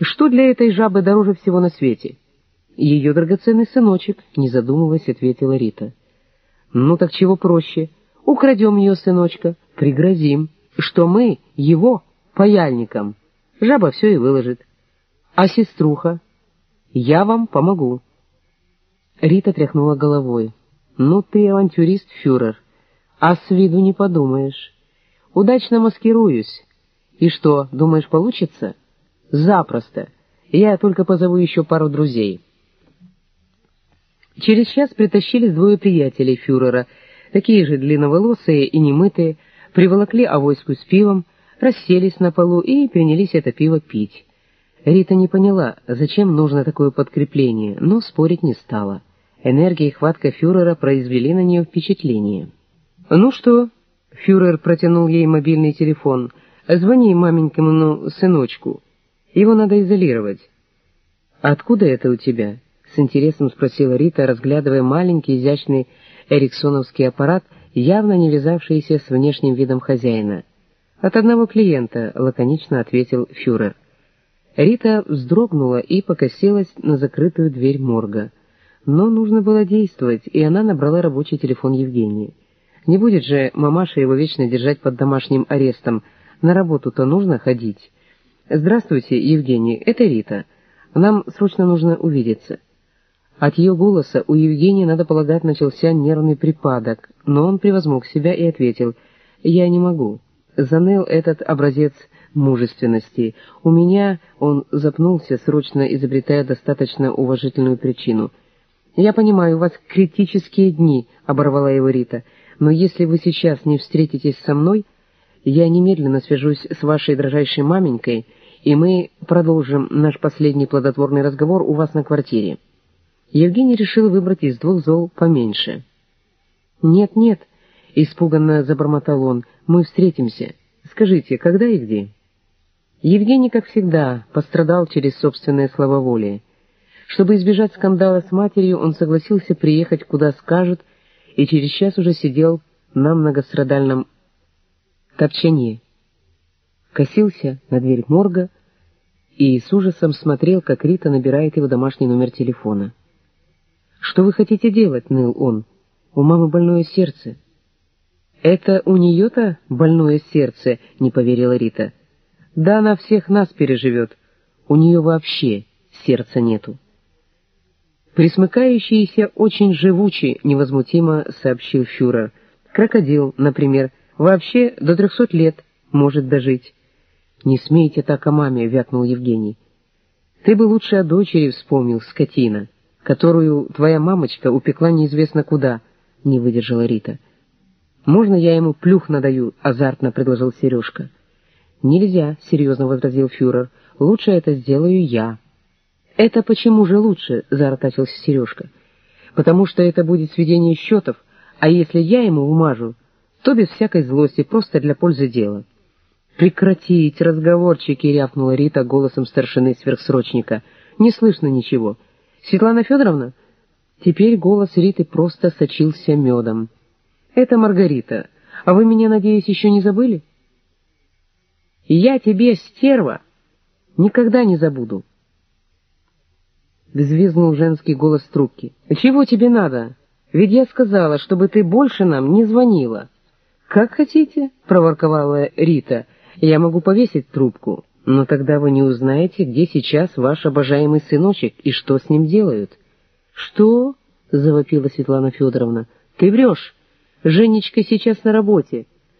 Что для этой жабы дороже всего на свете? Ее драгоценный сыночек, не задумываясь, ответила Рита. Ну так чего проще? Украдем ее сыночка, пригрозим, что мы его паяльником. Жаба все и выложит. А сеструха? Я вам помогу. Рита тряхнула головой. Ну ты авантюрист, фюрер, а с виду не подумаешь. Удачно маскируюсь. И что, думаешь, получится? Запросто. Я только позову еще пару друзей. Через час притащились двое приятелей фюрера, такие же длинноволосые и немытые, приволокли авоську с пивом, расселись на полу и принялись это пиво пить. Рита не поняла, зачем нужно такое подкрепление, но спорить не стала. Энергия и хватка фюрера произвели на нее впечатление. «Ну что?» — фюрер протянул ей мобильный телефон. «Звони маменькому сыночку». Его надо изолировать. «Откуда это у тебя?» — с интересом спросила Рита, разглядывая маленький изящный эриксоновский аппарат, явно не вязавшийся с внешним видом хозяина. «От одного клиента», — лаконично ответил фюрер. Рита вздрогнула и покосилась на закрытую дверь морга. Но нужно было действовать, и она набрала рабочий телефон Евгении. Не будет же мамаша его вечно держать под домашним арестом. На работу-то нужно ходить. «Здравствуйте, Евгений, это Рита. Нам срочно нужно увидеться». От ее голоса у Евгения, надо полагать, начался нервный припадок, но он превозмог себя и ответил, «Я не могу. Заныл этот образец мужественности. У меня...» Он запнулся, срочно изобретая достаточно уважительную причину. «Я понимаю, у вас критические дни», — оборвала его Рита, «но если вы сейчас не встретитесь со мной...» Я немедленно свяжусь с вашей дрожайшей маменькой, и мы продолжим наш последний плодотворный разговор у вас на квартире. Евгений решил выбрать из двух зол поменьше. «Нет, нет», — испуганно забормотал он, — «мы встретимся. Скажите, когда и где?» Евгений, как всегда, пострадал через собственное слововолие. Чтобы избежать скандала с матерью, он согласился приехать, куда скажут, и через час уже сидел на многострадальном топчании. Косился на дверь морга и с ужасом смотрел, как Рита набирает его домашний номер телефона. «Что вы хотите делать?» — ныл он. «У мамы больное сердце». «Это у нее-то больное сердце?» — не поверила Рита. «Да она всех нас переживет. У нее вообще сердца нету». «Присмыкающийся очень живучий», — невозмутимо сообщил фюрер. «Крокодил, например, Вообще до трехсот лет может дожить. «Не смейте так о маме», — вякнул Евгений. «Ты бы лучше о дочери вспомнил, скотина, которую твоя мамочка упекла неизвестно куда», — не выдержала Рита. «Можно я ему плюх надаю?» — азартно предложил Сережка. «Нельзя», — серьезно возразил фюрер. «Лучше это сделаю я». «Это почему же лучше?» — заортачился Сережка. «Потому что это будет сведение счетов, а если я ему умажу, то без всякой злости, просто для пользы дела. «Прекратить разговорчики!» — рявкнула Рита голосом старшины сверхсрочника. «Не слышно ничего. Светлана Федоровна?» Теперь голос Риты просто сочился медом. «Это Маргарита. А вы меня, надеюсь, еще не забыли?» «Я тебе, стерва, никогда не забуду!» Взвизгнул женский голос трубки. «Чего тебе надо? Ведь я сказала, чтобы ты больше нам не звонила». «Как хотите», — проворковала Рита, — «я могу повесить трубку, но тогда вы не узнаете, где сейчас ваш обожаемый сыночек и что с ним делают». «Что?» — завопила Светлана Федоровна. «Ты врешь. Женечка сейчас на работе.